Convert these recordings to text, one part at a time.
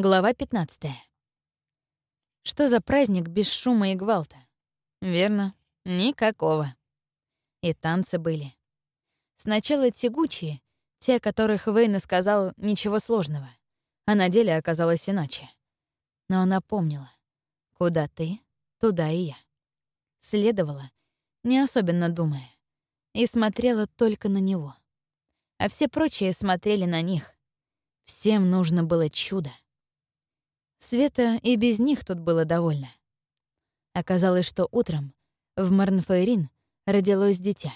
Глава 15. Что за праздник без шума и гвалта? Верно, никакого. И танцы были. Сначала тягучие, те, о которых Вейна сказал ничего сложного, а на деле оказалось иначе. Но она помнила. Куда ты, туда и я. Следовала, не особенно думая, и смотрела только на него. А все прочие смотрели на них. Всем нужно было чудо. Света и без них тут было довольно. Оказалось, что утром в Марнфейрин родилось дитя.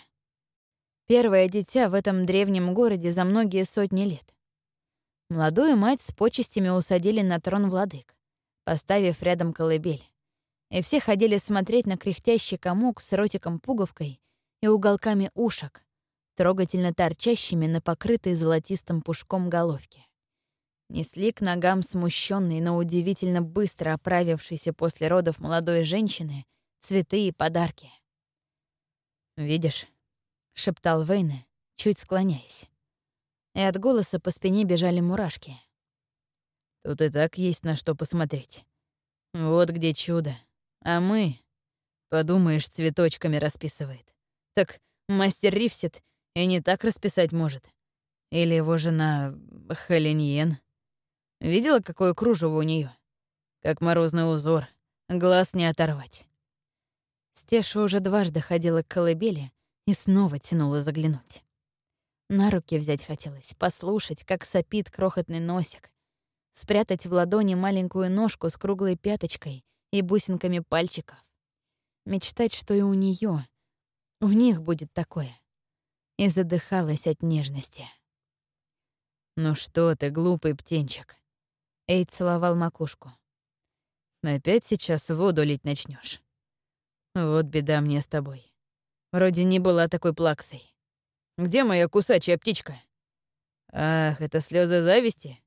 Первое дитя в этом древнем городе за многие сотни лет. Молодую мать с почестями усадили на трон владык, поставив рядом колыбель. И все ходили смотреть на кряхтящий комок с ротиком-пуговкой и уголками ушек, трогательно торчащими на покрытой золотистым пушком головке несли к ногам смущенной, но удивительно быстро оправившейся после родов молодой женщины цветы и подарки. «Видишь?» — шептал Вейне, чуть склоняясь. И от голоса по спине бежали мурашки. «Тут и так есть на что посмотреть. Вот где чудо. А мы...» Подумаешь, цветочками расписывает. Так мастер Ривсет и не так расписать может. Или его жена Халиньен. Видела, какое кружево у нее? Как морозный узор. Глаз не оторвать. Стеша уже дважды ходила к колыбели и снова тянула заглянуть. На руки взять хотелось, послушать, как сопит крохотный носик, спрятать в ладони маленькую ножку с круглой пяточкой и бусинками пальчиков. Мечтать, что и у нее, у них будет такое. И задыхалась от нежности. «Ну что ты, глупый птенчик?» Эйд целовал макушку. «Опять сейчас воду лить начнешь. Вот беда мне с тобой. Вроде не была такой плаксой. Где моя кусачая птичка? Ах, это слезы зависти?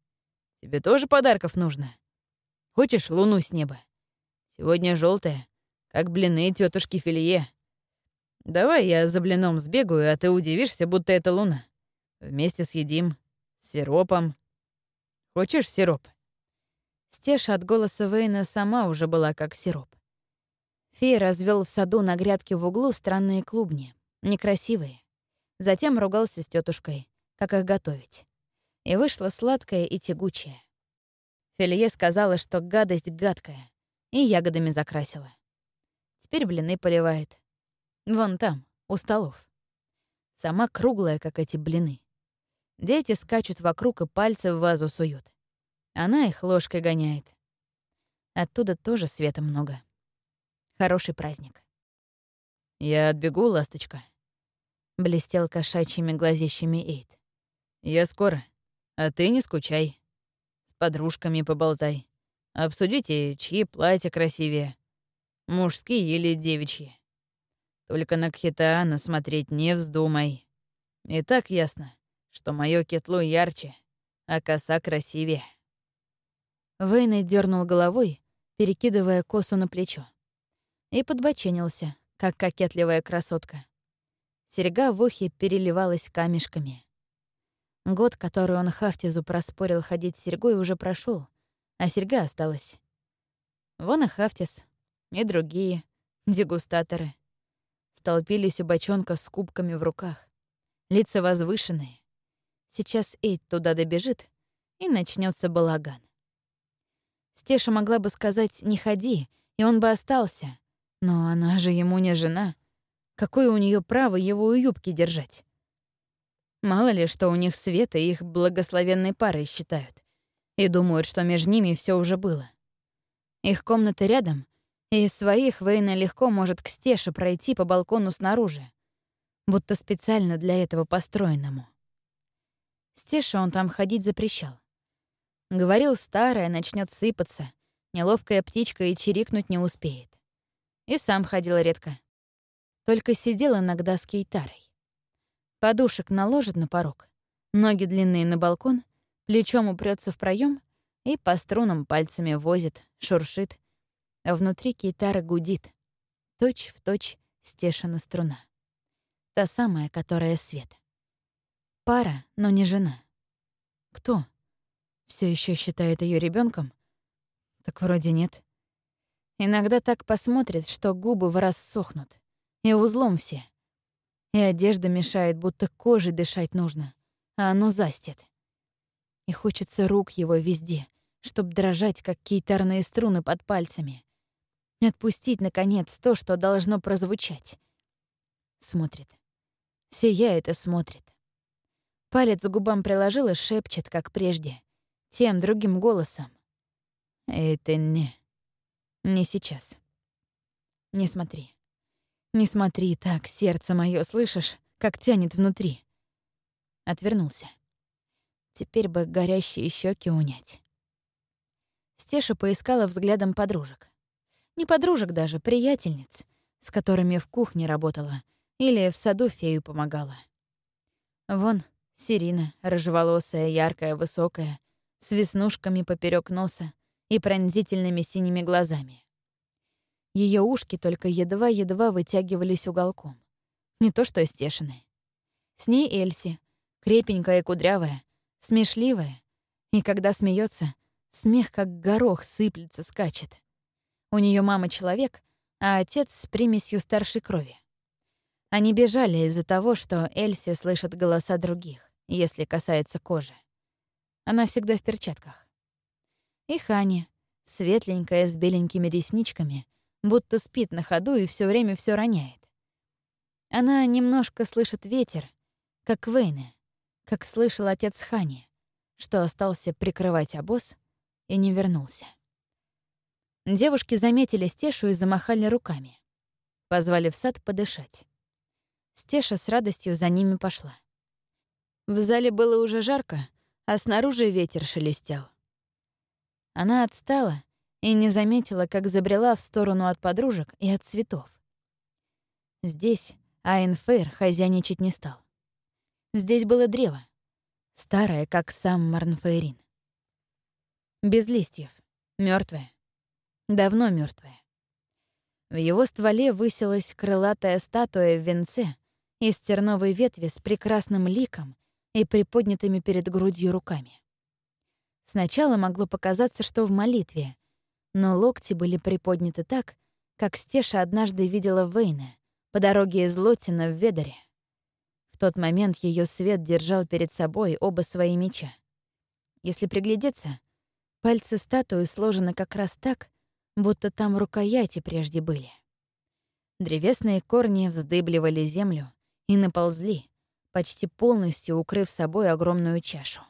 Тебе тоже подарков нужно? Хочешь луну с неба? Сегодня желтая, как блины тетушки Филье. Давай я за блином сбегаю, а ты удивишься, будто это луна. Вместе съедим. С сиропом. Хочешь сироп? Стеша от голоса Вейна сама уже была как сироп. Фей развел в саду на грядке в углу странные клубни, некрасивые. Затем ругался с тетушкой, как их готовить. И вышло сладкое и тягучее. Фелье сказала, что гадость гадкая, и ягодами закрасила. Теперь блины поливает. Вон там, у столов. Сама круглая, как эти блины. Дети скачут вокруг и пальцы в вазу суют. Она их ложкой гоняет. Оттуда тоже света много. Хороший праздник. «Я отбегу, ласточка», — блестел кошачьими глазищами Эйд. «Я скоро, а ты не скучай. С подружками поболтай. Обсудите, чьи платья красивее. Мужские или девичьи. Только на Кхитаана смотреть не вздумай. И так ясно, что моё кетлу ярче, а коса красивее». Вейной дернул головой, перекидывая косу на плечо. И подбоченился, как кокетливая красотка. Серега в ухе переливалась камешками. Год, который он Хафтизу проспорил ходить с серьгой, уже прошел, а серьга осталась. Вон и Хафтиз, и другие, дегустаторы. Столпились у бочонка с кубками в руках. Лица возвышенные. Сейчас Эйд туда добежит, и начнется балаган. Стеша могла бы сказать «не ходи», и он бы остался. Но она же ему не жена. Какое у нее право его у юбки держать? Мало ли, что у них Света их благословенной парой считают. И думают, что между ними все уже было. Их комната рядом, и из своих Вейна легко может к Стеше пройти по балкону снаружи, будто специально для этого построенному. Стеша он там ходить запрещал. Говорил, старая начнет сыпаться, неловкая птичка и чирикнуть не успеет. И сам ходил редко. Только сидел иногда с кейтарой. Подушек наложит на порог, ноги длинные на балкон, плечом упрется в проем и по струнам пальцами возит, шуршит, а внутри кейтара гудит. Точь в точь стешена струна. Та самая, которая свет. Пара, но не жена. Кто? Все еще считает ее ребенком? Так вроде нет. Иногда так посмотрит, что губы в раз сохнут. И узлом все. И одежда мешает, будто кожей дышать нужно, а оно застит. И хочется рук его везде, чтоб дрожать, как китарные струны под пальцами. Отпустить, наконец, то, что должно прозвучать. Смотрит. Сияет и смотрит. Палец к губам приложил и шепчет, как прежде, тем другим голосом. «Это не... не сейчас. Не смотри. Не смотри так, сердце мое, слышишь, как тянет внутри». Отвернулся. Теперь бы горящие щеки унять. Стеша поискала взглядом подружек. Не подружек даже, приятельниц, с которыми в кухне работала или в саду фею помогала. Вон Сирина, рыжеволосая, яркая, высокая, с веснушками поперек носа и пронзительными синими глазами. Ее ушки только едва-едва вытягивались уголком. Не то что стешины. С ней Эльси, крепенькая и кудрявая, смешливая, и когда смеется, смех как горох сыплется, скачет. У нее мама человек, а отец с примесью старшей крови. Они бежали из-за того, что Эльси слышит голоса других, если касается кожи. Она всегда в перчатках. И Ханя, светленькая с беленькими ресничками, будто спит на ходу и все время все роняет. Она немножко слышит ветер, как Вейне, как слышал отец Хани, что остался прикрывать обоз и не вернулся. Девушки заметили Стешу и замахали руками. Позвали в сад подышать. Стеша с радостью за ними пошла. В зале было уже жарко, а снаружи ветер шелестел. Она отстала и не заметила, как забрела в сторону от подружек и от цветов. Здесь Айнфейр хозяйничать не стал. Здесь было древо, старое, как сам Марнфейрин. Без листьев, мертвое, давно мертвое. В его стволе высилась крылатая статуя в венце из терновой ветви с прекрасным ликом и приподнятыми перед грудью руками. Сначала могло показаться, что в молитве, но локти были приподняты так, как Стеша однажды видела Вейна по дороге из Лотина в Ведаре. В тот момент ее свет держал перед собой оба свои меча. Если приглядеться, пальцы статуи сложены как раз так, будто там рукояти прежде были. Древесные корни вздыбливали землю, и наползли, почти полностью укрыв собой огромную чашу.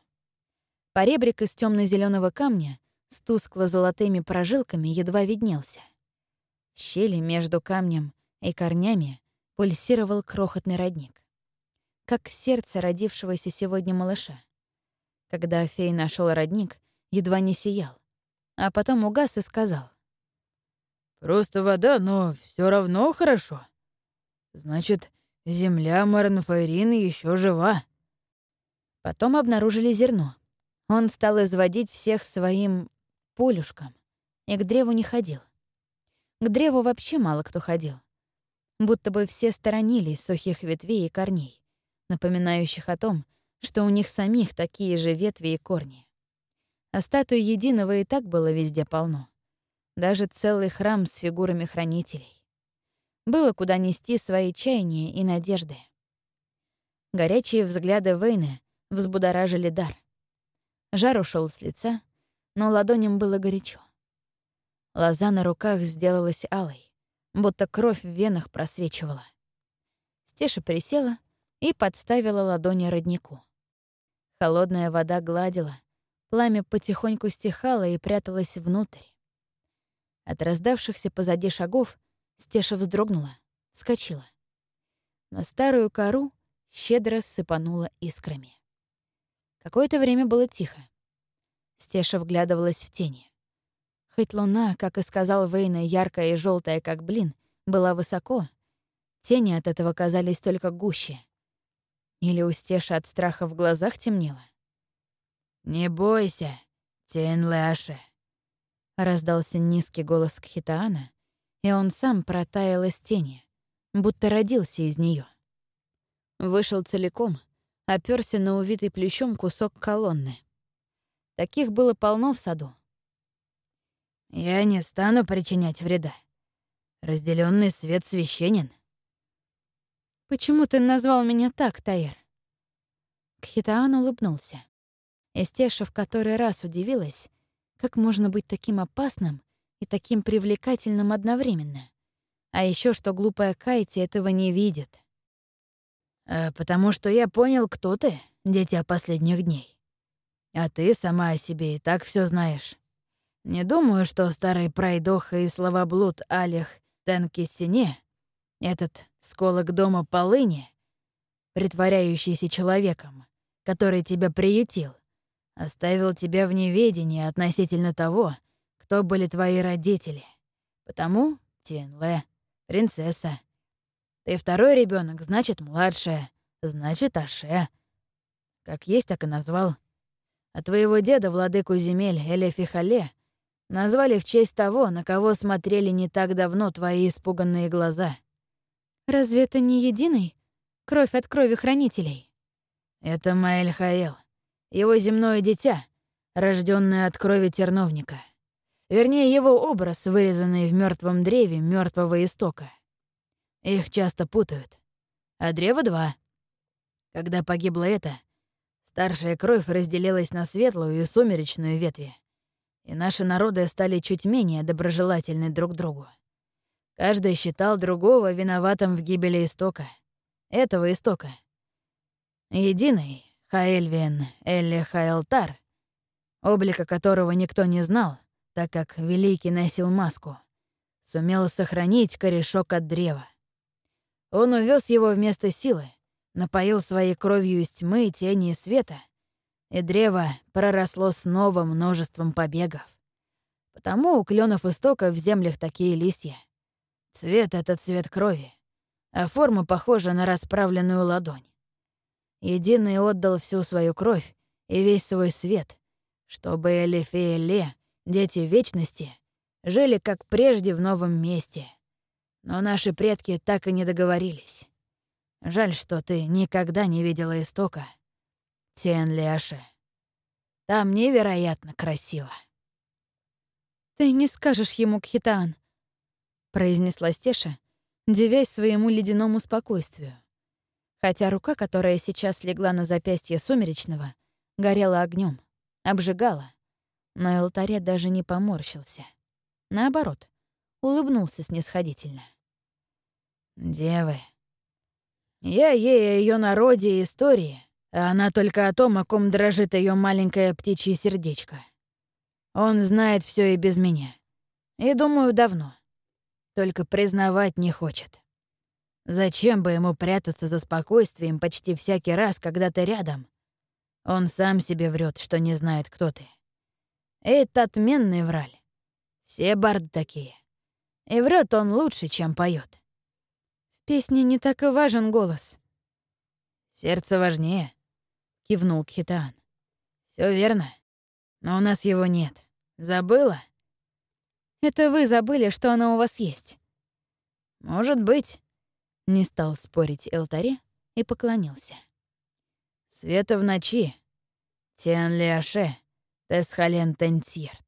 Поребрик из темно зеленого камня с тускло-золотыми прожилками едва виднелся. В щели между камнем и корнями пульсировал крохотный родник. Как сердце родившегося сегодня малыша. Когда фей нашел родник, едва не сиял, а потом угас и сказал. «Просто вода, но все равно хорошо. Значит, Земля Марнфайрин еще жива. Потом обнаружили зерно. Он стал изводить всех своим полюшком и к древу не ходил. К древу вообще мало кто ходил. Будто бы все сторонились сухих ветвей и корней, напоминающих о том, что у них самих такие же ветви и корни. А статуи единого и так было везде полно. Даже целый храм с фигурами хранителей. Было куда нести свои чаяния и надежды. Горячие взгляды Вейны взбудоражили дар. Жар ушел с лица, но ладоням было горячо. Лоза на руках сделалась алой, будто кровь в венах просвечивала. Стеша присела и подставила ладони роднику. Холодная вода гладила, пламя потихоньку стихало и пряталось внутрь. От раздавшихся позади шагов Стеша вздрогнула, вскочила. На старую кору щедро сыпанула искрами. Какое-то время было тихо. Стеша вглядывалась в тени. Хоть луна, как и сказал Вейна, яркая и желтая, как блин, была высоко, тени от этого казались только гуще. Или у Стеши от страха в глазах темнело? «Не бойся, Тень Лэше», — раздался низкий голос Кхитаана, и он сам протаял из тени, будто родился из нее. Вышел целиком, оперся на увитый плющом кусок колонны. Таких было полно в саду. «Я не стану причинять вреда. Разделенный свет священен». «Почему ты назвал меня так, Таир?» Кхитаан улыбнулся. Эстеша в который раз удивилась, как можно быть таким опасным и таким привлекательным одновременно. А еще что глупая Кайти этого не видит. «А «Потому что я понял, кто ты, дитя последних дней. А ты сама о себе и так все знаешь. Не думаю, что старый пройдоха и словоблуд Алих Тенкисине, этот сколок дома полыни, притворяющийся человеком, который тебя приютил, оставил тебя в неведении относительно того, кто были твои родители. Потому, Тенле, принцесса. Ты второй ребенок, значит, младшая, значит, Аше. Как есть, так и назвал. А твоего деда, владыку земель Элефихале, назвали в честь того, на кого смотрели не так давно твои испуганные глаза. Разве это не единый? Кровь от крови хранителей. Это Маэль Хаэл, его земное дитя, рожденное от крови терновника. Вернее, его образ, вырезанный в мертвом древе мертвого истока. Их часто путают. А древо два. Когда погибло это, старшая кровь разделилась на светлую и сумеречную ветви, и наши народы стали чуть менее доброжелательны друг другу. Каждый считал другого виноватым в гибели истока. Этого истока. Единый, Хаэльвен Элли Хайлтар, облика которого никто не знал, так как Великий носил маску, сумел сохранить корешок от древа. Он увез его вместо силы, напоил своей кровью из тьмы, тени и света, и древо проросло снова множеством побегов. Потому у кленов истока в землях такие листья. Цвет — это цвет крови, а форма похожа на расправленную ладонь. Единый отдал всю свою кровь и весь свой свет, чтобы Элифе и Ле Дети Вечности жили как прежде в новом месте. Но наши предки так и не договорились. Жаль, что ты никогда не видела истока. Тен Ляше. Там невероятно красиво. «Ты не скажешь ему, Кхитаан», — произнесла Стеша, дивясь своему ледяному спокойствию. Хотя рука, которая сейчас легла на запястье Сумеречного, горела огнем, обжигала, но алтаре даже не поморщился. Наоборот, улыбнулся снисходительно. «Девы, я ей о ее народе и истории, а она только о том, о ком дрожит ее маленькое птичье сердечко. Он знает все и без меня. И, думаю, давно. Только признавать не хочет. Зачем бы ему прятаться за спокойствием почти всякий раз, когда ты рядом? Он сам себе врет, что не знает, кто ты. Это отменный враль. Все барды такие. И врет он лучше, чем поет. В песне не так и важен голос. Сердце важнее, кивнул Кхитан. Все верно. Но у нас его нет. Забыла? Это вы забыли, что оно у вас есть. Может быть. Не стал спорить Элтаре и поклонился. Света в ночи. Тиан Лиаше. Тесхален Тентьерт.